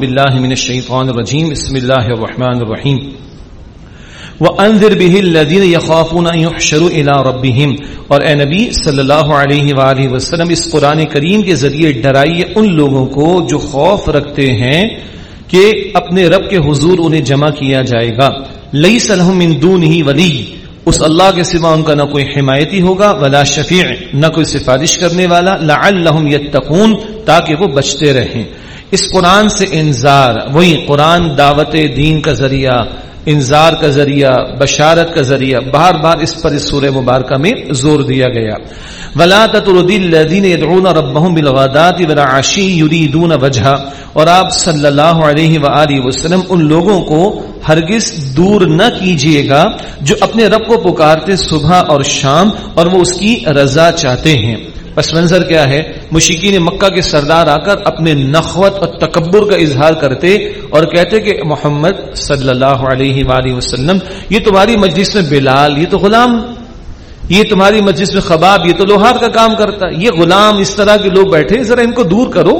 بالله من الشيطان الرجيم. بسم الله الرحمن الرحيم. وانذر به الذين يخافون ان يحشروا الى ربهم. اور اے نبی صلی اللہ علیہ والہ وسلم، اس قرآن کریم کے ذریعے ڈرائیے ان لوگوں کو جو خوف رکھتے ہیں کہ اپنے رب کے حضور انہیں جمع کیا جائے گا. لیس لهم من دونه ولی اس اللہ کے سوا ان کا نہ کوئی حمایتی ہوگا ولا شفیع، نہ کوئی سفارش کرنے والا، لعلہم یتقون، تاکہ وہ بچتے رہیں۔ اس قرآن سے انذار، وہی قرآن دعوت دین کا ذریعہ انذار کا ذریعہ، بشارت کا ذریعہ، بار بار اس پر اس سورہ مبارکہ میں زور دیا گیا۔ ولا الذين يدعون ربهم بالغداة والعشي يريدون وجهه۔ اور آپ صلی اللہ علیہ وآلہ وسلم، ان لوگوں کو ہرگز دور نہ کیجیے گا جو اپنے رب کو پکارتے صبح اور شام اور وہ اس کی رضا چاہتے ہیں۔ پس منظر کیا ہے؟ مشکین مکہ کے سردار آ کر اپنے نخوت اور تکبر کا اظہار کرتے اور کہتے کہ محمد صلی اللہ علیہ وآلہ وسلم، یہ تمہاری مجلس میں بلال، یہ تو غلام، یہ تمہاری مجلس میں خباب، یہ تو لوہار کا کام کرتا، یہ غلام اس طرح کے لوگ بیٹھے، ذرا ان کو دور کرو۔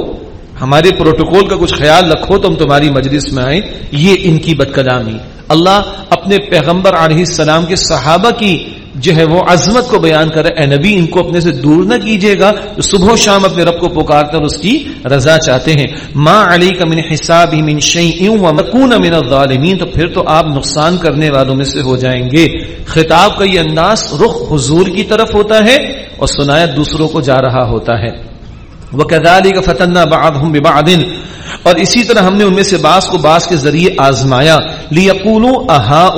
ہمارے پروٹوکول کا کچھ خیال رکھو، تم تمہاری مجلس میں آئے یہ ان کی بد کلامی اللہ اپنے پیغمبر علیہ السلام کے صحابہ کی جو ہے وہ عظمت کو بیان کرے، اے نبی، ان کو اپنے سے دور نہ کیجیے گا تو صبح و شام اپنے رب کو پکارتے اور اس کی رضا چاہتے ہیں۔ ماں علی کا من حساب ہی من مکون من الظالمین، تو پھر تو آپ نقصان کرنے والوں میں سے ہو جائیں گے۔ خطاب کا یہ انداز رخ حضور کی طرف ہوتا ہے اور سنایا دوسروں کو جا رہا ہوتا ہے۔ وہ کا فتنہ اور اسی طرح ہم نے ان میں سے باس کو باس کے ذریعے آزمایا۔ لیقولو اہا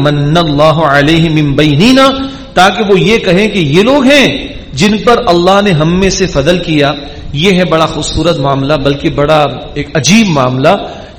من اللہ علیہ من تاکہ وہ یہ کہیں کہ یہ لوگ ہیں جن پر اللہ نے ہم میں سے فضل کیا۔ یہ ہے بڑا خوبصورت معاملہ، بلکہ بڑا ایک عجیب معاملہ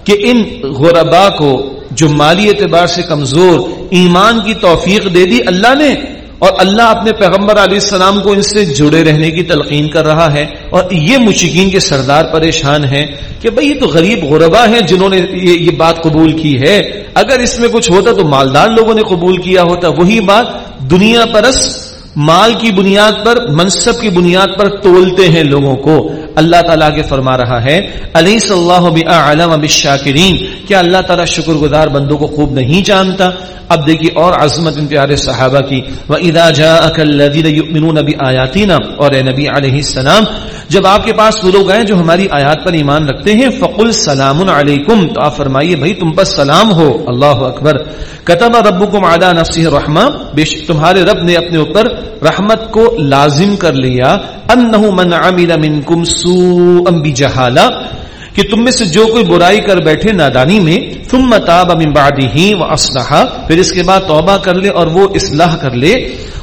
کہ ان غربا کو جو مالی اعتبار سے کمزور، ایمان کی توفیق دے دی اللہ نے اور اللہ اپنے پیغمبر علیہ السلام کو ان سے جڑے رہنے کی تلقین کر رہا ہے اور یہ مشکین کے سردار پریشان ہیں کہ بھئی یہ تو غریب غربا ہیں جنہوں نے یہ بات قبول کی ہے۔ اگر اس میں کچھ ہوتا تو مالدار لوگوں نے قبول کیا ہوتا۔ وہی بات دنیا پرس مال کی بنیاد پر، منصب کی بنیاد پر تولتے ہیں لوگوں کو۔ اللہ تعالیٰ کے فرما رہا ہے علیہ صلی اللہ علم بالشاکرین؟ کیا اللہ تعالیٰ شکر گزار بندوں کو خوب نہیں جانتا؟ اب دیکھیے اور عظمت ان پیارے صحابہ کی وہ ادا جا نبی آیاتی اور اے نبی علیہ السلام، جب آپ کے پاس وہ لوگ آئے جو ہماری آیات پر ایمان رکھتے ہیں، فقل سلام علیکم تو آپ فرمائیے، بھائی تم پر سلام ہو۔ اللہ اکبر۔ کتب ربکم علی نفسہ رحمہ۔ بے تمہارے رب نے اپنے اوپر رحمت کو لازم کر لیا، انہو من عمل منکم سوءا بجہالہ، کہ تم میں سے جو کوئی برائی کر بیٹھے نادانی میں، ثم تاب من بعده واصلح پھر اس کے بعد توبہ کر لے اور وہ اصلاح کر لے۔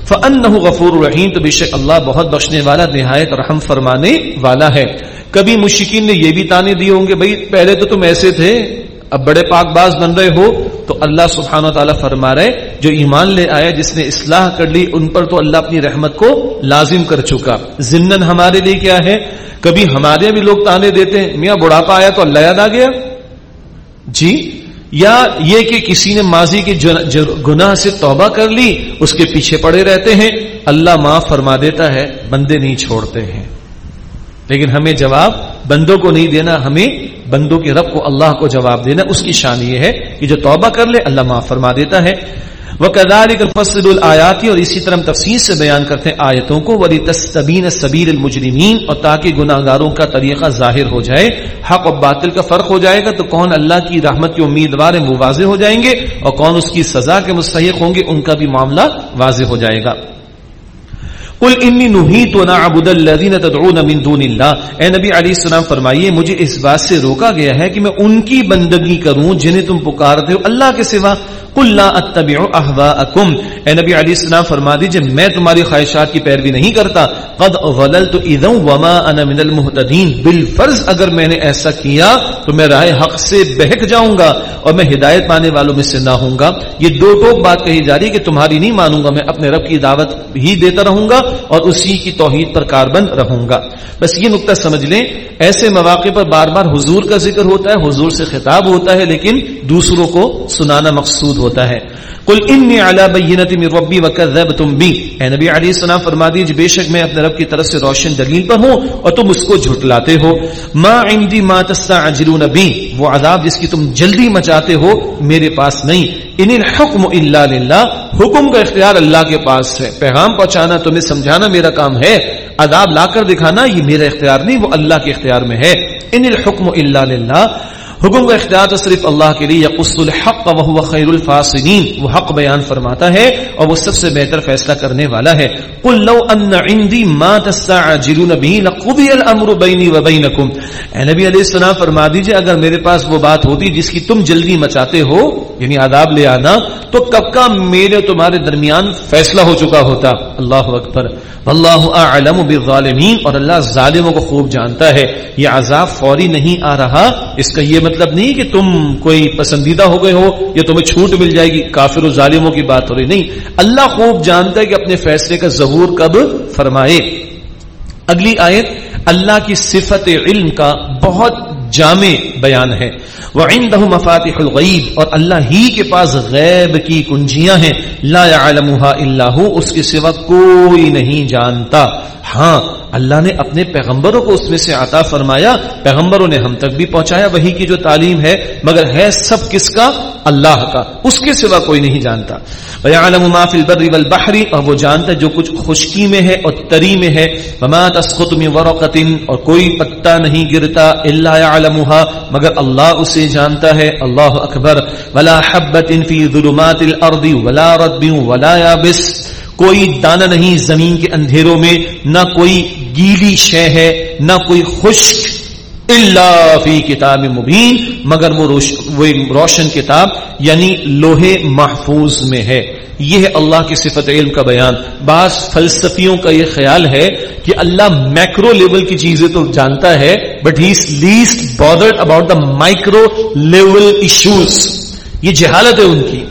فانه غفور رحیم تو بے شک اللہ بہت بخشنے والا، نہایت رحم فرمانے والا ہے۔ کبھی مشکین نے یہ بھی تانے دیے ہوں گے، بھائی پہلے تو تم ایسے تھے، اب بڑے پاک باز بن رہے ہو۔ تو اللہ سبحانہ و تعالیٰ فرما رہے جو ایمان لے آیا، جس نے اصلاح کر لی، ان پر تو اللہ اپنی رحمت کو لازم کر چکا۔ ضمن ہمارے لیے کیا ہے؟ کبھی ہمارے بھی لوگ تانے دیتے ہیں، میاں بڑھاپا آیا تو اللہ یاد آ گیا؟ جی یا یہ کہ کسی نے ماضی کے گناہ سے توبہ کر لی، اس کے پیچھے پڑے رہتے ہیں۔ اللہ معاف فرما دیتا ہے، بندے نہیں چھوڑتے ہیں۔ لیکن ہمیں جواب بندوں کو نہیں دینا، ہمیں بندوں کے رب کو اللہ کو جواب دینا، اس کی شان یہ ہے کہ جو توبہ کر لے، اللہ معاف فرما دیتا ہے۔ وہ کدار فصل الآیاتی اور اسی طرح تفصیل سے بیان کرتے ہیں آیتوں کو۔ ولی تستبین سبیر المجرمین اور تاکہ گناہ گاروں کا طریقہ ظاہر ہو جائے، حق و باطل کا فرق ہو جائے گا، تو کون اللہ کی رحمت کے امیدوار ہیں وہ واضح ہو جائیں گے، اور کون اس کی سزا کے مستحق ہوں گے، ان کا بھی معاملہ واضح ہو جائے گا۔ قل انی نہیت و نعبد الذین تدعون من دون اللہ۔ اے نبی علیہ السلام فرمائیے، مجھے اس بات سے روکا گیا ہے کہ میں ان کی بندگی کروں جنہیں تم پکارتے ہو اللہ کے سوا۔ قل لا اتبع احواءکم۔ اے نبی علیہ السلام فرما دیجیے، میں تمہاری خواہشات کی پیروی نہیں کرتا۔ قد غللت اذا وما انا من المهتدین۔ بالفرض اگر میں نے ایسا کیا تو میں راہ حق سے بہک جاؤں گا اور میں ہدایت پانے والوں میں سے نہ ہوں گا۔ یہ دو ٹوک بات کہی جا رہی ہے کہ تمہاری نہیں مانوں گا، میں اپنے رب کی دعوت ہی دیتا رہوں گا۔ اور اسی کی توحید پر کاربند رہوں گا۔ بس یہ نقطہ سمجھ لیں، ایسے مواقع پر بار بار حضور کا ذکر ہوتا ہے، حضور سے خطاب ہوتا ہے، لیکن دوسروں کو سنانا مقصود ہوتا ہے۔ کل ان اعلی بینت من ربی وکذبتم بی اے نبی علیہ السلام، فرما دیجیے، بے شک میں اپنے رب کی طرف سے روشن دلیل پر ہوں اور تم اس کو جھٹلاتے ہو۔ ما عندي ما تستعجلون بی وہ عذاب جس کی تم جلدی مچاتے ہو میرے پاس نہیں۔ ان الحکم الا للہ حکم کا اختیار اللہ کے پاس ہے۔ پیغام پہنچانا تمہیں سمجھانا میرا کام ہے، عذاب لا کر دکھانا، یہ میرا اختیار نہیں، وہ اللہ کے اختیار میں ہے۔ ان الحکم اللہ للہ۔ حکم کا اختیار تو صرف اللہ کے لیے یقص الحق وهو خیر الفاصلین وہ حق بیان فرماتا ہے اور وہ سب سے بہتر فیصلہ کرنے والا ہے۔ قل لو ان عندي ما تستعجلون به لقضي الامر بيني وبينكم۔ اے نبی علیہ السلام، فرما دیجیے، اگر میرے پاس وہ بات ہوتی جس کی تم جلدی مچاتے ہو یعنی عذاب لے آنا، تو کب کا میرے تمہارے درمیان فیصلہ ہو چکا ہوتا۔ اللہ اکبر۔ واللہ اعلم بالظالمین۔ اور اللہ ظالموں کو خوب جانتا ہے۔ یہ عذاب فوری نہیں آ رہا۔ اس کا یہ مطلب مطلب نہیں کہ تم کوئی پسندیدہ ہو گئے ہو یا تمہیں چھوٹ مل جائے گی، کافر و ظالموں کی بات ہو رہی، نہیں۔ اللہ خوب جانتا ہے کہ اپنے فیصلے کا ظہور کب فرمائے۔ اگلی آیت، اللہ کی صفت علم کا بہت جامع بیان ہے۔ وہ مفاتح الغیب اور اللہ ہی کے پاس غیب کی کنجیاں ہیں۔ لا يعلمها الا هو، اس کے سوا کوئی نہیں جانتا۔ ہاں اللہ نے اپنے پیغمبروں کو اس میں سے عطا فرمایا، پیغمبروں نے ہم تک بھی پہنچایا، وہی کی جو تعلیم ہے، مگر ہے سب کس کا؟ اللہ کا، اس کے سوا کوئی نہیں جانتا۔ وَيَعْلَمُ اور وہ جانتا ہے جو کچھ خشکی میں ہے اور تری میں ہے۔ وَمَا اور کوئی پتا نہیں گرتا الا يعلمها، مگر اللہ اسے جانتا ہے۔ اللہ اکبر۔ ولا حبة ظلمات الارض ولا رطب، ولا يابس۔ کوئی دانہ نہیں زمین کے اندھیروں میں، نہ کوئی گیلی شے ہے، نہ کوئی خشک اللہ فی کتاب مبین، مگر وہ روشن کتاب یعنی لوہے محفوظ میں ہے۔ یہ ہے اللہ کی صفت علم کا بیان۔ بعض فلسفیوں کا یہ خیال ہے کہ اللہ میکرو لیول کی چیزیں تو جانتا ہے but he is least bothered about the micro level issues یہ جہالت ہے ان کی۔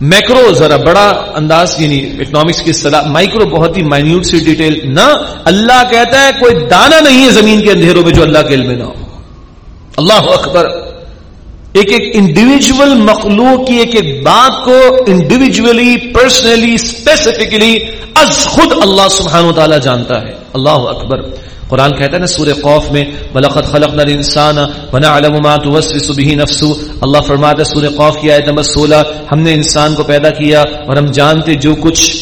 میکرو ذرا بڑا انداز یعنی اکنامکس کی اصطلاح، مائکرو بہت ہی مائنیوٹ سی ڈیٹیل نہ اللہ کہتا ہے کوئی دانا نہیں ہے زمین کے اندھیروں میں جو اللہ کے علم نہ ہو۔ اللہ اکبر۔ ایک ایک انڈیویجل مخلوق کی ایک ایک بات کو انڈیویجلی پرسنلی اسپیسیفکلی از خود اللہ سبحانہ و تعالی جانتا ہے۔ اللہ اکبر۔ قرآن کہتا ہے نا سورہ قوف میں بلقت خلقنا الانسان ونعلم ما توسوس به نفسه اللہ فرماتا ہے سورہ قوف کی آیت نمبر 16 ہم نے انسان کو پیدا کیا اور ہم جانتے جو کچھ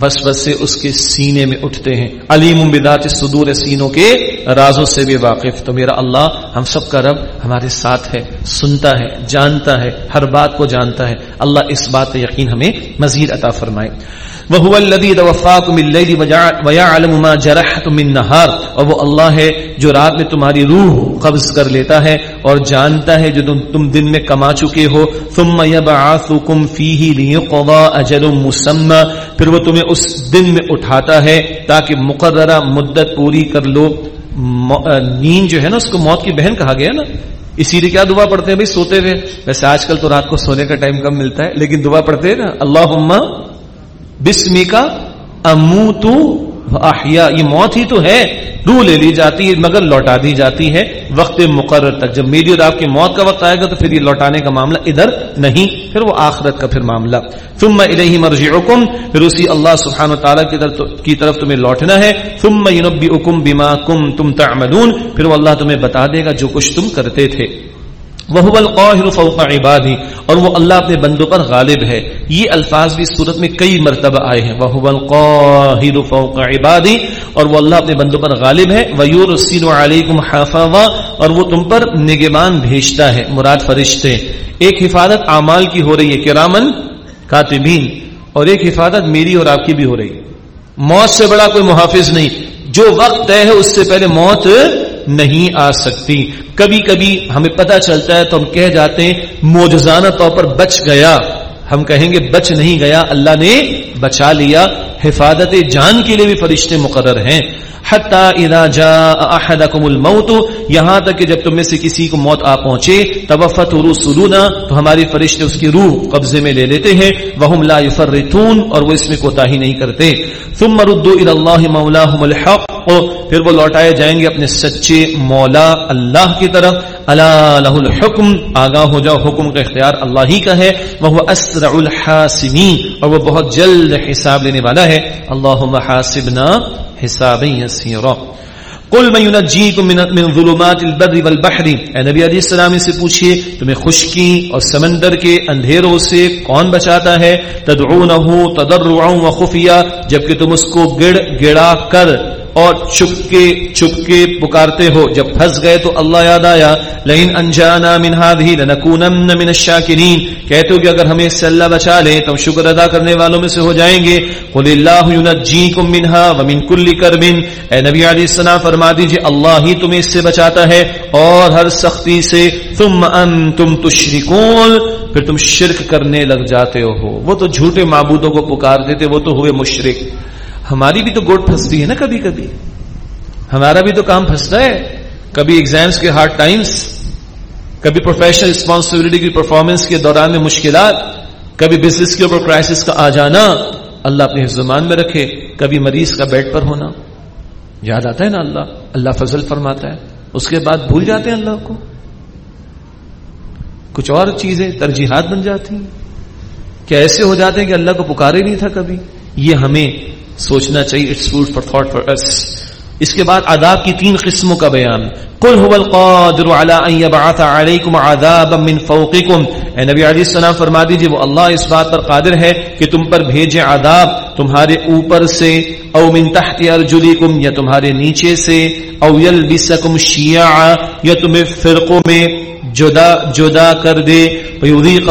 بس بس سے اس کے سینے میں اٹھتے ہیں۔ علیم بذات صدور سینوں کے رازوں سے بھی واقف۔ تو میرا اللہ ہم سب کا رب ہمارے ساتھ ہے، سنتا ہے، جانتا ہے، ہر بات کو جانتا ہے۔ اللہ اس بات یقین ہمیں مزید عطا فرمائے۔ وہ الذي توفاكم بالليل ويعلم ما جرحتم من نهار، اور وہ اللہ ہے جو رات میں تمہاری روح قبض کر لیتا ہے اور جانتا ہے جو تم دن میں کما چکے ہو۔ ثم يبعثكم فيه ليقضى اجل مسمى، پھر وہ تمہیں اس دن میں اٹھاتا ہے تاکہ مقررہ مدت پوری کر لو۔ نیند جو ہے نا، اس کو موت کی بہن کہا گیا نا۔ اسی لیے کیا دعا پڑھتے ہیں؟ بھائی سوتے ہوئے۔ ویسے آج کل تو رات کو سونے کا ٹائم کم ملتا ہے، لیکن دعا پڑھتے ہیں نا اللہ بسمی کا اموتو احیا، یہ موت ہی تو ہے۔ روح لے لی جاتی ہے، مگر لوٹا دی جاتی ہے۔ وقت مقرر تک، جب میری اور آپ کی موت کا وقت آئے گا تو پھر یہ لوٹانے کا معاملہ ادھر نہیں، پھر وہ آخرت کا پھر معاملہ۔ ثم الیہ مرجعکم، پھر اسی اللہ سبحانہ وتعالی کی طرف کی طرف تمہیں لوٹنا ہے۔ ثم ینبئکم بما کنتم تعملون، پھر وہ اللہ تمہیں بتا دے گا جو کچھ تم کرتے تھے۔ وہ القاہر فوق عبادی، اور وہ اللہ اپنے بندوں پر غالب ہے۔ یہ الفاظ بھی صورت میں کئی مرتبہ آئے ہیں۔ وہ القاہر فوق عبادی، اور وہ اللہ اپنے بندوں پر غالب ہے۔ ویورسل علیکم حافظا اور وہ تم پر نگمان بھیجتا ہے۔ مراد فرشتے۔ ایک حفاظت اعمال کی ہو رہی ہے کرامن کاتبین۔ اور ایک حفاظت میری اور آپ کی بھی ہو رہی۔ ہے موت سے بڑا کوئی محافظ نہیں۔ جو وقت طے ہے، اس سے پہلے موت نہیں آ سکتی۔ کبھی کبھی ہمیں پتہ چلتا ہے تو ہم کہہ جاتے ہیں موجزانہ طور پر بچ گیا۔ ہم کہیں گے، بچ نہیں گیا۔ اللہ نے بچا لیا۔ حفاظت جان کے لیے بھی فرشتے مقرر ہیں۔ اذا جاء احدكم الموت، یہاں تک کہ جب تم میں سے کسی کو موت آ پہنچے، توفت رسولنا، تو ہماری فرشتے اس کی روح قبضے میں لے لیتے ہیں۔ وهم لا يفرطون اور وہ اس میں کوتاہی نہیں کرتے۔ ثم ردوا الى الله مولاهم الحق پھر وہ لوٹائے جائیں گے اپنے سچے مولا اللہ کی طرف۔ اللہ لہ الحکم، آگاہ ہو جاؤ، حکم کا اختیار اللہ ہی کا ہے۔ وہ اسرع الحاسمین، اور وہ بہت جلد حساب لینے والا ہے۔ اللہ حاسبنا حسابا یسیرا۔ قل من ينجيكم من من ظلمات البر والبحر۔ اے نبی علیہ السلام سے پوچھئے، تمہیں خشکی اور سمندر کے اندھیروں سے کون بچاتا ہے؟ تدعونه تضرعا وخفيا جبکہ تم اس کو گڑ، گڑا کر اور چپکے چپکے پکارتے ہو۔ جب پھنس گئے تو اللہ یاد آیا، لئن انجانا من هذه لنكونن من الشاکرین۔ کہتے ہو کہ اگر ہمیں اس سے اللہ بچا لے، تو شکر ادا کرنے والوں میں سے ہو جائیں گے۔ قل اللہ ينجيكم منها ومن كل كرب اے نبی علیہ السلام، فرما دیجیے، اللہ ہی تمہیں اس سے بچاتا ہے اور ہر سختی سے۔ ثم انتم تشركون پھر تم شرک کرنے لگ جاتے ہو۔ وہ تو جھوٹے معبودوں کو پکارتے تھے وہ تو ہوئے مشرک۔ ہماری بھی تو گوٹ پھنستی ہے نا کبھی کبھی۔ ہمارا بھی تو کام پھنستا ہے۔ کبھی ایگزامس کے ہارڈ ٹائمز کبھی پروفیشنل رسپانسبلٹی کی پرفارمنس کے دوران میں مشکلات، کبھی بزنس کے اوپر کرائسس کا آ جانا۔ اللہ اپنے زمان میں رکھے۔ کبھی مریض کا بیڈ پر ہونا۔ یاد آتا ہے نا اللہ؟ اللہ فضل فرماتا ہے۔ اس کے بعد بھول جاتے ہیں اللہ کو۔ کچھ اور چیزیں ترجیحات بن جاتی ہیں۔ کیا ایسے ہو جاتے ہیں کہ اللہ کو پکارے نہیں تھا کبھی؟ یہ ہمیں سوچنا چاہیے it's food for thought for اس اس کے بعد عذاب کی تین قسموں کا بیان۔ قل هو القادر على ان يبعث عليكم عذابا من فوقكم۔ اے نبی علیہ السلام، فرما دیجیے، وہ اللہ اس بات پر قادر ہے کہ تم پر بھیجے عذاب۔ تمہارے اوپر سے، او من تحت ارجلكم یا تمہارے نیچے سے، او يلبسكم شيعا یا تمہیں فرقوں میں جدا جدا کر دے۔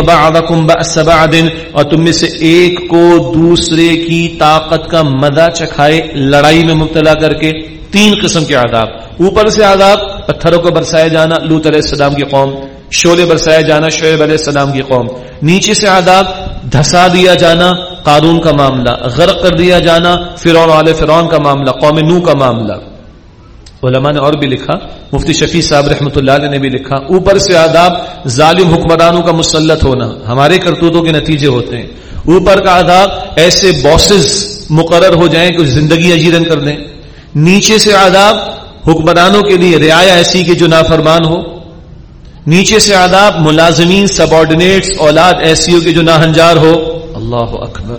بعضکم بأس بعض، اور تم میں سے ایک کو دوسرے کی طاقت کا مزہ چکھائے لڑائی میں مبتلا کر کے۔ تین قسم کے عذاب۔ اوپر سے عذاب، پتھروں کو برسایا جانا لوت علیہ السلام کی قوم۔ شولے برسایا جانا، شعیب علیہ السلام کی قوم۔ نیچے سے عذاب، دھسا دیا جانا قارون کا معاملہ، غرق کر دیا جانا، فرعون والے فرعون کا معاملہ، قوم نو کا معاملہ۔ علماء نے اور بھی لکھا، مفتی شفیع صاحب رحمۃ اللہ علیہ نے بھی لکھا، اوپر سے آداب، ظالم حکمرانوں کا مسلط ہونا، ہمارے کرتوتوں کے نتیجے ہوتے ہیں۔ اوپر کا آداب، ایسے باسز مقرر ہو جائیں کہ زندگی اجیرن کر دیں۔ نیچے سے آداب، حکمرانوں کے لیے رعایا ایسی کہ جو نافرمان ہو۔ نیچے سے آداب، ملازمین سب آرڈینیٹس اولاد ایسی ہو کہ جو ناہنجار ہو۔ اللہ اکبر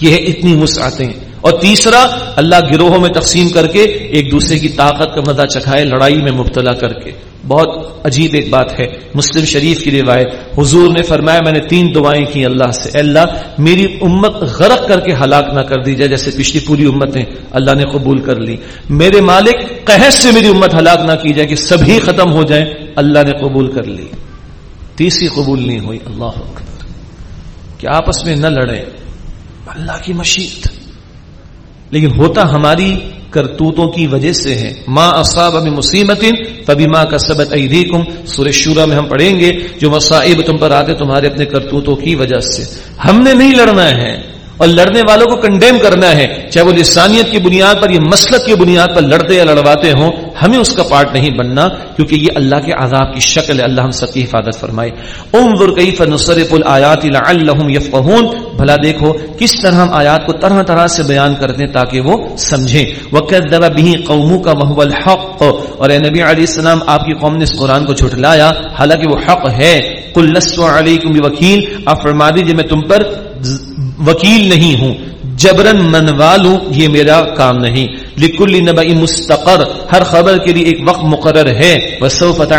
یہ ہے اتنی مسعتیں اور تیسرا، اللہ گروہوں میں تقسیم کر کے ایک دوسرے کی طاقت کا مزہ چکھائے، لڑائی میں مبتلا کر کے۔ بہت عجیب ایک بات ہے۔ مسلم شریف کی روایت، حضور نے فرمایا، میں نے تین دعائیں کی اللہ سے۔ اے اللہ، میری امت غرق کر کے ہلاک نہ کر دی جائے جیسے پچھلی پوری امتیں اللہ نے قبول کر لی۔ میرے مالک، قحط سے میری امت ہلاک نہ کی جائے کہ سبھی ختم ہو جائیں۔ اللہ نے قبول کر لی۔ تیسری قبول نہیں ہوئی۔ اللہ اکبر۔ کہ آپس میں نہ لڑیں۔ اللہ کی مشیت۔ لیکن ہوتا ہماری کرتوتوں کی وجہ سے ہے۔ ماں اصاب اب مصیبت تبھی ماں کا سبق ایدیکم۔ سورہ شورا میں ہم پڑھیں گے جو مصائب تم پر آتے تمہارے اپنے کرتوتوں کی وجہ سے۔ ہم نے نہیں لڑنا ہے اور لڑنے والوں کو کنڈیم کرنا ہے۔ چاہے وہ لسانیت کی بنیاد پر یا مسلک کی بنیاد پر لڑتے یا لڑواتے ہوں، ہمیں اس کا پارٹ نہیں بننا، کیونکہ یہ اللہ کے عذاب کی شکل ہے۔ اللہ ہم سب کی حفاظت فرمائے۔ انظر کیف نصرف الآیات لعلهم يفقهون بھلا دیکھو، کس طرح ہم آیات کو طرح طرح سے بیان کرتے ہیں تاکہ وہ سمجھیں۔ وکذب به قومك وهو الحق۔ اور اے نبی علیہ السلام، آپ کی قوم نے اس قرآن کو جھٹلایا حالانکہ وہ حق ہے۔ قل لست علیکم بوکیل آپ فرما دیجیے، میں تم پر وکیل نہیں ہوں۔ جبرن منوالو یہ میرا کام نہیں۔ لکل نبئی مستقر، ہر خبر کے لیے ایک وقت مقرر ہے۔ وسو فتح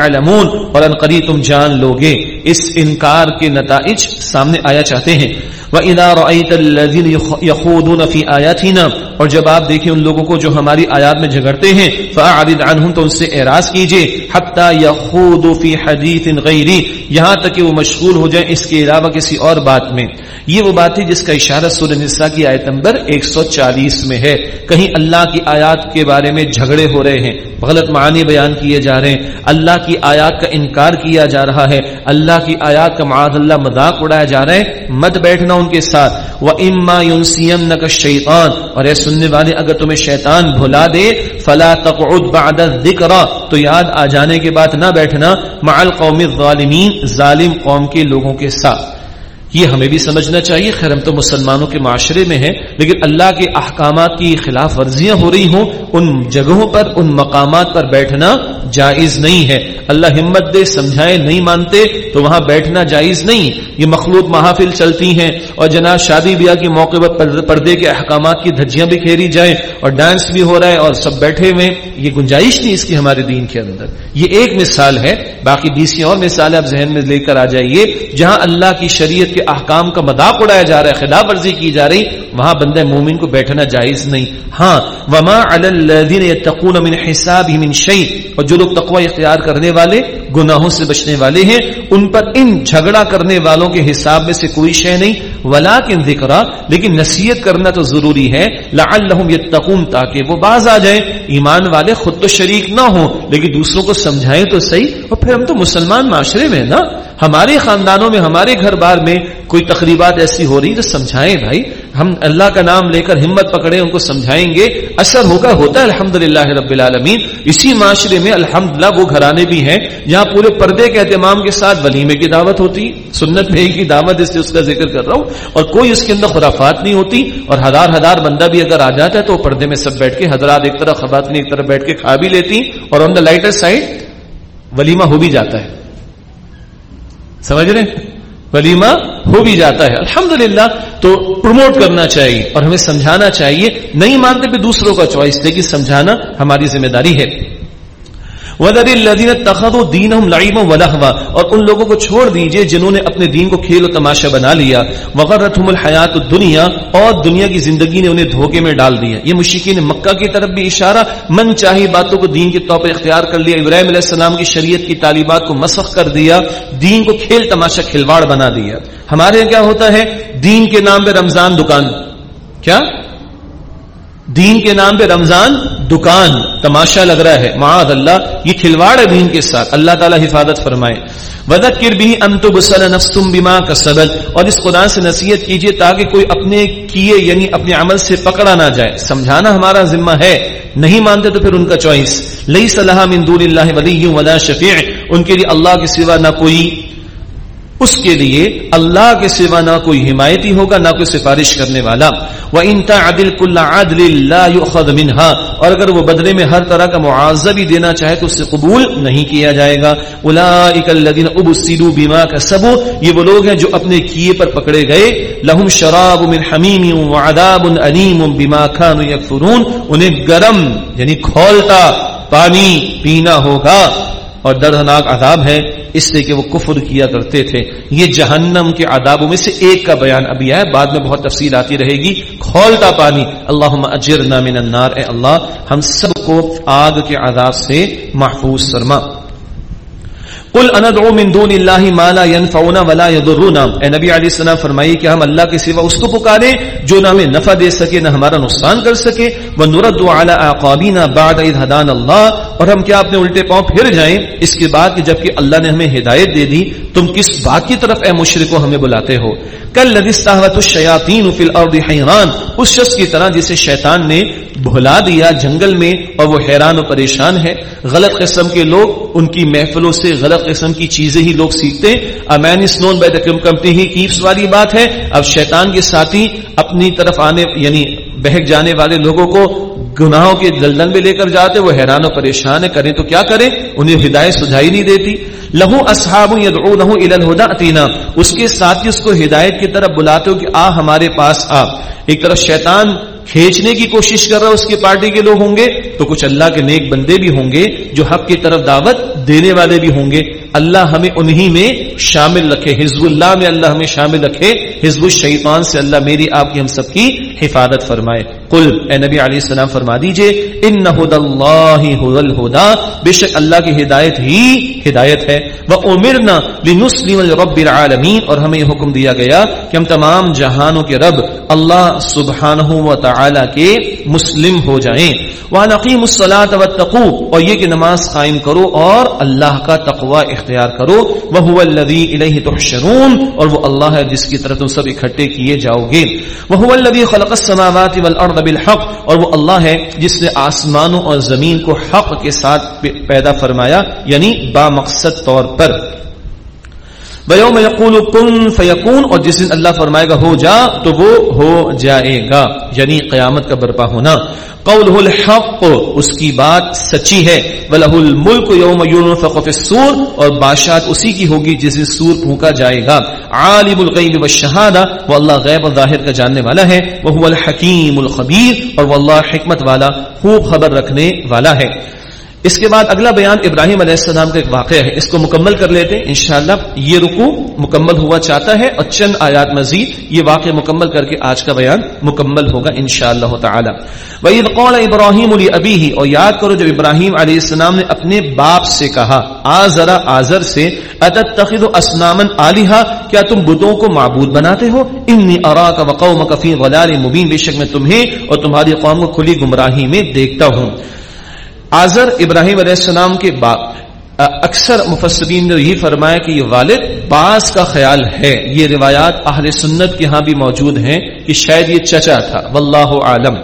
اور ان قریب تم جان لوگے۔ اس انکار کے نتائج سامنے آیا چاہتے ہیں۔ وَإِذَا رَأَيْتَ الَّذِينَ يَخُوضُونَ فِي آيَاتِنَا، اور جب آپ دیکھیں ان لوگوں کو جو ہماری آیات میں جھگڑتے ہیں، فَأَعْرِضْ عَنْهُمْ، تو ان سے اعراض کیجیے، حَتَّى يَخُوضُوا فِي حَدِيثٍ غَيْرِ یہاں تک کہ وہ مشغول ہو جائیں اس کے علاوہ کسی اور بات میں۔ یہ وہ بات ہے جس کا اشارہ سورہ نساء کی آیت نمبر 140 میں ہے۔ کہیں اللہ کی آیات کے بارے میں جھگڑے ہو رہے ہیں، غلط معنی بیان کیے جا رہے ہیں۔ اللہ کی آیات کا انکار کیا جا رہا ہے۔ اللہ کی آیات کا معاذ اللہ مذاق اڑایا جا رہا ہے، مت بیٹھنا ان کے ساتھ۔ وہ اما یونسیم کا شیطان اور اے سننے والے اگر تمہیں شیطان بھلا دے، فلا تقعد بعد ذکر تو یاد آ جانے کے بعد نہ بیٹھنا مع القوم الظالمین ظالم قوم کے لوگوں کے ساتھ۔ یہ ہمیں بھی سمجھنا چاہیے۔ خیر، ہم تو مسلمانوں کے معاشرے میں ہیں، لیکن اللہ کے احکامات کی خلاف ورزیاں ہو رہی ہوں، ان جگہوں پر، ان مقامات پر بیٹھنا جائز نہیں ہے۔ اللہ ہمت دے، سمجھائے، نہیں مانتے، تو وہاں بیٹھنا جائز نہیں۔ یہ مخلوط محافل چلتی ہیں اور جناب شادی بیاہ کے موقع پر پردے کے احکامات کی دھجیاں بھی کھیری جائیں اور ڈانس بھی ہو رہا ہے اور سب بیٹھے ہوئے یہ گنجائش نہیں اس کی ہمارے دین کے اندر۔ یہ ایک مثال ہے، باقی بیسی اور مثالیں آپ ذہن میں لے کر آ جائیے، جہاں اللہ کی شریعت کے احکام کا مذاق اڑایا جا رہا ہے، خلاف ورزی کی جا رہی، وہاں بندہ مومن کو بیٹھنا جائز نہیں۔ ہاں وما الذين يتقون من حساب من شيء۔ اور جو لوگ تقوی اختیار کرنے والے، گناہوں سے بچنے والے ہیں، ان پر ان جھگڑا کرنے والوں کے حساب میں سے کوئی شے نہیں۔ ولا کے ذکر لیکن نصیحت کرنا تو ضروری ہے۔ لعلهم يتقون، تاکہ وہ باز آ جائیں۔ ایمان والے خود تو شریک نہ ہوں، لیکن دوسروں کو سمجھائیں تو صحیح۔ اور پھر ہم تو مسلمان معاشرے میں نا۔ ہمارے خاندانوں میں، ہمارے گھر بار میں کوئی تقریبات ایسی ہو رہی تو سمجھائیں بھائی؟ ہم اللہ کا نام لے کر ہمت پکڑے ان کو سمجھائیں گے، اثر ہوگا، ہوتا ہے الحمد رب العالمین۔ اسی معاشرے میں الحمد وہ گھرانے بھی ہیں جہاں پورے پردے کے اہتمام کے ساتھ ولیمے کی دعوت ہوتی، سنت میں کی دعوت، اس سے اس کا ذکر کر رہا ہوں۔ اور کوئی اس کے اندر خرافات نہیں ہوتی، اور ہزار ہزار بندہ بھی اگر آ جاتا ہے تو پردے میں سب بیٹھ کے حضرات ایک طرح خواتین ایک طرف بیٹھ کے کھا بھی لیتی، اور آن دا لائٹر سائڈ ولیمہ ہو بھی جاتا ہے۔ سمجھ رہے ولیمہ ہو بھی جاتا ہے۔ الحمدللہ، تو پروموٹ کرنا چاہیے اور ہمیں سمجھانا چاہیے۔ نہیں مانتے پہ دوسروں کا چوائس لیکن سمجھانا ہماری ذمہ داری ہے۔ وَذَرِ الَّذِينَ اتَّخَذُوا دِينَهُمْ لَعِبًا وَلَهْوًا اور ان لوگوں کو چھوڑ دیجیے جنہوں نے اپنے دین کو کھیل و تماشا بنا لیا۔ وَغَرَّتْهُمُ الْحَيَاةُ الدُّنْيَا اور دنیا کی زندگی نے انہیں دھوکے میں ڈال دیا۔ یہ مشرکین مکہ کی طرف بھی اشارہ، من چاہی باتوں کو دین کے طور پر اختیار کر لیا، ابراہیم علیہ السلام کی شریعت کی تعلیمات کو مسخ کر دیا، دین کو کھیل تماشا کھلواڑ بنا دیا۔ ہمارے کیا ہوتا ہے؟ دین کے نام پہ رمضان دکان۔ کیا؟ دین کے نام پہ رمضان دکان، تماشا لگ رہا ہے، معاذ اللہ، یہ کھلواڑ ہے دین کے ساتھ، اللہ تعالی حفاظت فرمائے۔ ودکر بھی انتو بسل نفسم بما کا سبل اور اس قرآن سے نصیحت کیجیے تاکہ کوئی اپنے کیے یعنی اپنے عمل سے پکڑا نہ جائے۔ سمجھانا ہمارا ذمہ ہے، نہیں مانتے تو پھر ان کا چوائس۔ لئی صلاح من دون اللہ ولی ولا شفیع ان کے لیے اللہ کے سوا نہ کوئی، اس کے لیے اللہ کے سوا نہ کوئی حمایتی ہوگا، نہ کوئی سفارش کرنے والا۔ وہ انتا عدل کل عدل اللہ منہا اور اگر وہ بدلے میں ہر طرح کا معاوضہ بھی دینا چاہے تو اس سے قبول نہیں کیا جائے گا۔ اولئک الذین ابسلوا بما کسبوا، یہ وہ لوگ ہیں جو اپنے کیے پر پکڑے گئے۔ لہم شراب من حمیم وعذاب علیم بما كانوا یکفرون۔ انہیں گرم یعنی کھولتا پانی پینا ہوگا۔ اور دردناک عذاب ہے۔ اس سے کہ وہ کفر کیا کرتے تھے۔ یہ جہنم کے عذابوں میں سے ایک کا بیان ابھی ہے۔ بعد میں بہت تفصیل آتی رہے گی۔ کھولتا پانی۔ اللہ اجرنا من النار۔ اے اللہ، ہم سب کو آگ کے عذاب سے محفوظ فرما۔ قل اندعو من دون اللہ ما لا ينفعنا ولا يضرنا. اے نبی علیہ السلام فرمائیے کہ ہم اللہ کے سوا اس کو پکارے جو نہ ہمیں نفع دے سکے، نہ ہمارا نقصان کر سکے. ونرد على اعقابنا بعد اذ هدانا اللہ اور ہم کیا اپنے الٹے پاؤں پھر جائیں؟ اس کے بعد کہ جبکہ اللہ نے ہمیں ہدایت دے دی، تم کس بات کی طرف اے مشرکو ہمیں بلاتے ہو؟ کل لذی استحوت الشیاطین فی الارض حیران اس شخص کی طرح جسے شیطان نے بھلا دیا جنگل میں اور وہ حیران و پریشان ہے۔ غلط قسم کے لوگ ان کی محفلوں سے غلط قسم کی چیزیں ہی لوگ سیکھتے امین اس known by the company he keeps والی بات ہے۔ اب شیطان کے ساتھی اپنی طرف آنے یعنی بہک جانے والے لوگوں کو گناہوں کے دلدل میں لے کر جاتے، وہ حیران و پریشان کریں تو کیا کریں؟ انہیں ہدایت سجائی نہیں دیتی۔ لہو اصحاب یدعونہ الی اتینا اس کے ساتھ اس کو ہدایت کی طرف بلاتے ہو کہ آ ہمارے پاس آ۔ ایک طرف شیطان کھینچنے کی کوشش کر رہا اس کی پارٹی کے لوگ ہوں گے، تو کچھ اللہ کے نیک بندے بھی ہوں گے، جو حق کی طرف دعوت دینے والے بھی ہوں گے۔ اللہ ہمیں انہی میں شامل رکھے، حزب اللہ میں اللہ ہمیں شامل رکھے، حزب الشیطان سے اللہ میری آپ کی ہم سب کی حفاظت فرمائے۔ قل، اے نبی علیہ السلام، فرما دیجیے، ان ہد اللہ ہد الہدا، بے شک اللہ کی ہدایت ہی ہدایت ہے۔ وہ امرنا لنسلم رب العالمین اور ہمیں یہ حکم دیا گیا کہ ہم تمام جہانوں کے رب اللہ سبحانہ و تعالی کے مسلم ہو جائیں۔ وان اقیم الصلاۃ والتقوا اور یہ کہ نماز قائم کرو اور اللہ کا تقوی اختیار کرو۔ وهو الذی الیہ تحشرون، اور وہ اللہ ہے جس کی طرف تم سب اکٹھے کیے جاؤ گے۔ وهو الذی خلق السماوات والارض بالحق اور وہ اللہ ہے جس نے آسمانوں اور زمین کو حق کے ساتھ پیدا فرمایا یعنی با مقصد طور پر۔ بیوم یقول کن فیکون اور جس دن اللہ فرمائے گا ہو جا تو وہ ہو جائے گا یعنی قیامت کا برپا ہونا۔ قول الحق، اس کی بات سچی ہے۔ ولہ الملک یوم ينفق في السور، اور بادشاہت اسی کی ہوگی جس دن سور پھونکا جائے گا۔ عالم الغیب والشہادہ وہ اللہ غیب و ظاہر کا جاننے والا ہے۔ وہ الحکیم الخبیر اور وہ اللہ حکمت والا، خوب خبر رکھنے والا ہے۔ اس کے بعد اگلا بیان ابراہیم علیہ السلام کا ایک واقعہ ہے۔ اس کو مکمل کر لیتے ہیں۔ انشاءاللہ یہ رکو مکمل ہوا چاہتا ہے اور چند آیات مزید یہ واقع مکمل کر کے آج کا بیان مکمل ہوگا انشاءاللہ تعالی۔ وَإِذْ قَالَ إِبْرَاهِيمُ لِأَبِيهِ اور یاد کرو جب ابراہیم علیہ السلام نے اپنے باپ سے کہا آزرا آزر سے اتتخذ اسنامن آلہا کیا تم بتوں کو معبود بناتے ہو؟ انی اراک وقومک فی غلال مبین بے شک میں تمہیں اور تمہاری قوم کو کھلی گمراہی میں دیکھتا ہوں۔ آزر ابراہیم علیہ السلام کے باپ اکثر مفسرین نے یہ فرمایا کہ یہ والد باس کا خیال ہے۔ یہ روایات اہل سنت کے ہاں بھی موجود ہیں کہ شاید یہ چچا تھا۔ واللہ عالم۔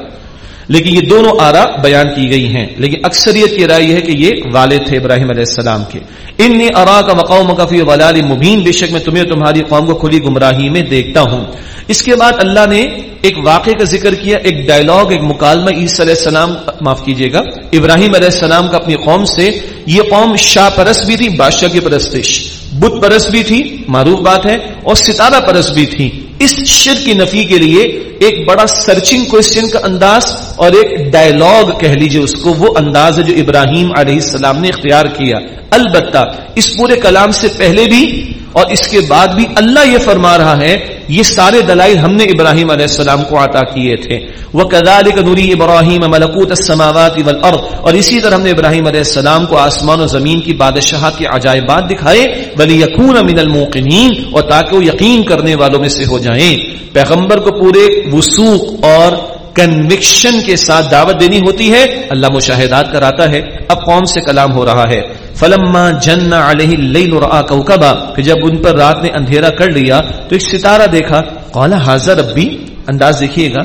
لیکن یہ دونوں آرا بیان کی گئی ہیں۔ لیکن اکثریت کی رائے یہ ہے کہ یہ والد تھے ابراہیم علیہ السلام کے۔ ان ارا کا مقام کفی ولال مبین، بے شک میں تمہیں تمہاری قوم کو کھلی گمراہی میں دیکھتا ہوں۔ اس کے بعد اللہ نے ایک واقعے کا ذکر کیا، ایک ڈائلاگ ایک مکالمہ عیسی علیہ السلام، معاف کیجیے گا، ابراہیم علیہ السلام کا اپنی قوم سے یہ قوم شاہ پرست بھی تھی، بادشاہ کی پرستش۔ بت پرست بھی تھی، معروف بات ہے، اور ستارہ پرست بھی تھی۔ اس شر کی نفی کے لیے ایک بڑا سرچنگ کوشچن کا انداز اور ایک ڈائلگ کہہ لیجیے اس کو۔ وہ انداز ہے جو ابراہیم علیہ السلام نے اختیار کیا۔ البتہ اس پورے کلام سے پہلے بھی اور اس کے بعد بھی اللہ یہ فرما رہا ہے یہ سارے دلائل ہم نے ابراہیم علیہ السلام کو عطا کیے تھے۔ وہ کدال نوری ابراہیم ملکوت السماوات والارض اور اسی طرح ہم نے ابراہیم علیہ السلام کو آسمان و زمین کی بادشاہت کے عجائبات دکھائے۔ بلی یقون من الموقنین اور تاکہ وہ یقین کرنے والوں میں سے ہو جائیں۔ پیغمبر کو پورے وسوخ اور کنوکشن کے ساتھ دعوت دینی ہوتی ہے۔ اللہ مشاہدات کراتا ہے۔ اب قوم سے کلام ہو رہا ہے۔ فلما جن علیہ اللیل را کوكبا پھر جب ان پر رات نے اندھیرا کر لیا، تو ایک ستارہ دیکھا قال حاضر ربی؟ انداز دیکھیے گا۔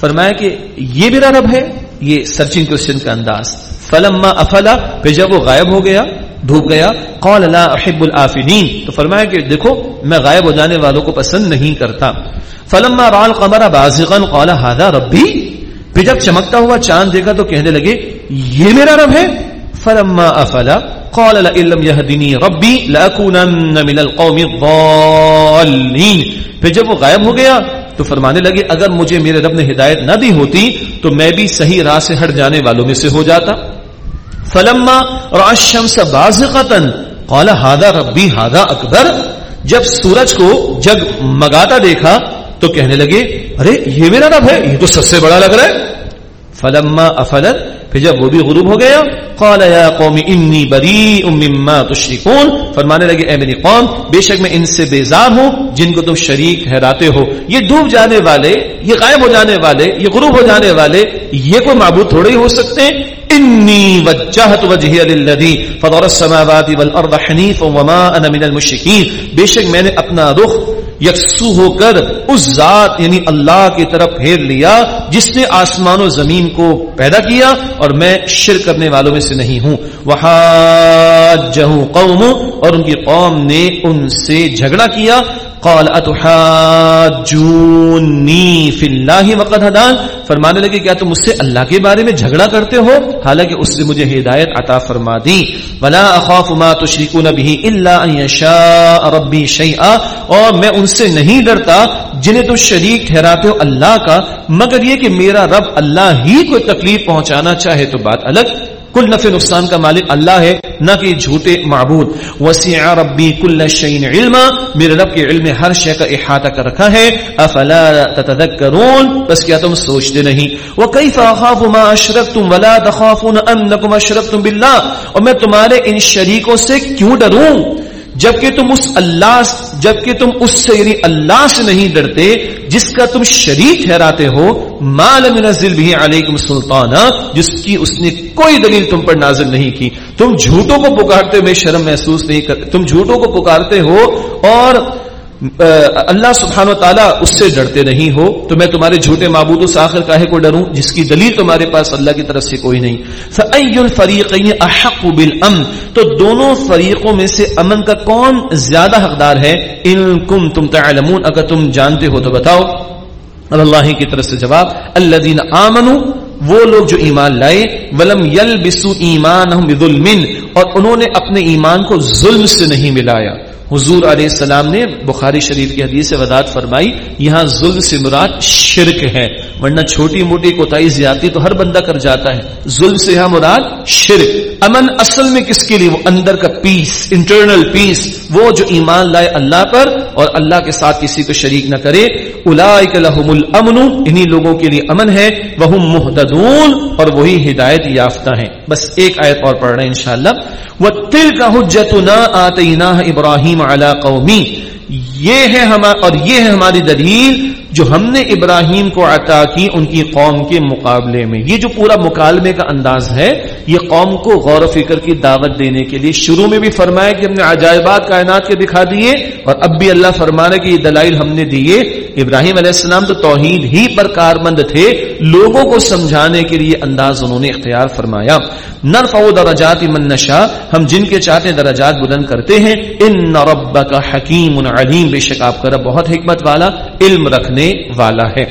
فرمایا کہ یہ میرا رب ہے، یہ سرچنگ کوشچن کا انداز۔ فلما افلا، پھر جب وہ غائب ہو گیا ڈوب گیا، قال، لا احب الافنین تو فرمایا کہ دیکھو، میں غائب ہو جانے والوں کو پسند نہیں کرتا۔ فلما را القمر بازغا، قال هذا ربی؟ پھر جب چمکتا ہوا چاند دیکھا، تو کہنے لگے، یہ میرا رب ہے؟ فلما افلا قال لئن لم يهدني ربي لاكونن من القوم الضالين پھر جب وہ غائب ہو گیا تو فرمانے لگے، اگر مجھے میرے رب نے ہدایت نہ دی ہوتی تو میں بھی صحیح راہ سے ہٹ جانے والوں میں سے ہو جاتا۔ فلما راى الشمس بازغه قال هذا ربي هذا اکبر جب سورج کو جگ مگاتا دیکھا تو کہنے لگے، ارے، یہ میرا رب ہے، یہ تو سب سے بڑا لگ رہا ہے۔ فلما افلت پھر جب وہ بھی غروب ہو گیا، قال یا قوم انی بری مما تشرکون فرمانے لگے، اے میری قوم، بے شک میں ان سے بیزار ہوں جن کو تم شریک ٹھہراتے ہو۔ یہ ڈوب جانے والے، یہ غائب ہو جانے والے، یہ غروب ہو جانے والے، یہ کوئی معبود تھوڑے ہی ہو سکتے ہیں۔ انی وجہت وجہی للذی فضل السماوات والارض حنیفا وما انا من المشرکین بے شک میں نے اپنا رخ یکسو ہو کر اس ذات یعنی اللہ کی طرف پھیر لیا جس نے آسمان و زمین کو پیدا کیا اور میں شر کرنے والوں میں سے نہیں ہوں۔ وہ قوم اور ان کی قوم نے ان سے جھگڑا کیا۔ قال اتحاجونی فی اللہ وقد ہدان فرمانے لگے کیا تم اس سے اللہ کے بارے میں جھگڑا کرتے ہو حالانکہ اس نے مجھے ہدایت عطا فرما دی ولا اخاف ما تشركون به الا ان يشاء ربي شيئا اور میں ان سے نہیں ڈرتا جنہیں تم شریک ٹھہراتے ہو اللہ کا مگر یہ کہ میرا رب اللہ ہی کوئی تکلیف پہنچانا چاہے تو بات الگ کل نفع نقصان کا مالک اللہ ہے، نہ کہ جھوٹے معبود۔ وسیع ربی کل شعین علم میرے رب کے علم ہر شے کا احاطہ کر رکھا ہے۔ افلا تتذکرون؟ بس کیا تم سوچتے نہیں۔ وکیف اخاف ما اشرکتم ولا تخافون انکم اشرکتم باللہ۔ اور میں تمہارے ان شریکوں سے کیوں ڈروں؟ جبکہ تم اس اللہ جبکہ تم اس سے یعنی اللہ سے نہیں ڈرتے، جس کا تم شریک ٹھہراتے ہو۔ مال منزل بھی علیکم سلطانہ جس کی اس نے کوئی دلیل تم پر نازل نہیں کی۔ تم جھوٹوں کو پکارتے میں شرم محسوس نہیں کرتے تم جھوٹوں کو پکارتے ہو اور اللہ سبحانہ و تعالیٰ اس سے ڈرتے نہیں ہو۔ تو میں تمہارے جھوٹے معبود سے آخر کاہے کو ڈروں، جس کی دلیل تمہارے پاس اللہ کی طرف سے کوئی نہیں۔ فَأَيُّ الْفَرِيقَيْنِ أَحَقُ بِالْأَمْن۔ تو دونوں فریقوں میں سے امن کا کون زیادہ حقدار ہے؟ ان کم تم تعلمون۔ اگر تم جانتے ہو تو بتاؤ۔ اللہ کی طرف سے جواب۔ اللہ دین آمن وہ لوگ جو ایمان لائے، ولم یل بسو ایمان اور انہوں نے اپنے ایمان کو ظلم سے نہیں ملایا۔ حضور علیہ السلام نے بخاری شریف کی حدیث وداد فرمائی، یہاں ظلم سے مراد شرک ہے، ورنہ چھوٹی موٹی کوتاہی زیادتی تو ہر بندہ کر جاتا ہے۔ ظلم سے یہاں مراد شرک۔ امن اصل میں کس کے لیے؟ وہ اندر کا پیس انٹرنل پیس وہ جو ایمان لائے اللہ پر اور اللہ کے ساتھ کسی کو شریک نہ کرے۔ اولئک لهم الامن، انہی لوگوں کے لیے امن ہے۔ وہم مهتدون اور وہی ہدایت یافتہ ہیں۔ بس ایک آیت اور پڑھ رہے ہیں انشاءاللہ۔ وَتِلْكَ حُجَّتُنَا آتَيْنَاهَ إِبْرَاهِيمَ عَلَى قومی یہ ہے ہم اور یہ ہے ہماری دلیل جو ہم نے ابراہیم کو عطا کی ان کی قوم کے مقابلے میں۔ یہ جو پورا مکالمے کا انداز ہے، یہ قوم کو غور و فکر کی دعوت دینے کے لیے شروع میں بھی فرمایا کہ ہم نے عجائبات کائنات کے دکھا دیے اور اب بھی اللہ فرما رہے کہ یہ دلائل ہم نے دیے۔ ابراہیم علیہ السلام تو توحید ہی پر کارمند تھے۔ لوگوں کو سمجھانے کے لیے انداز انہوں نے اختیار فرمایا۔ نرفع درجات من نشا ہم جن کے چاہتے درجات بلند کرتے ہیں۔ ان ربک حکیم علیم، بے شک آپ کا رب بہت حکمت والا، علم رکھنے والا ہے۔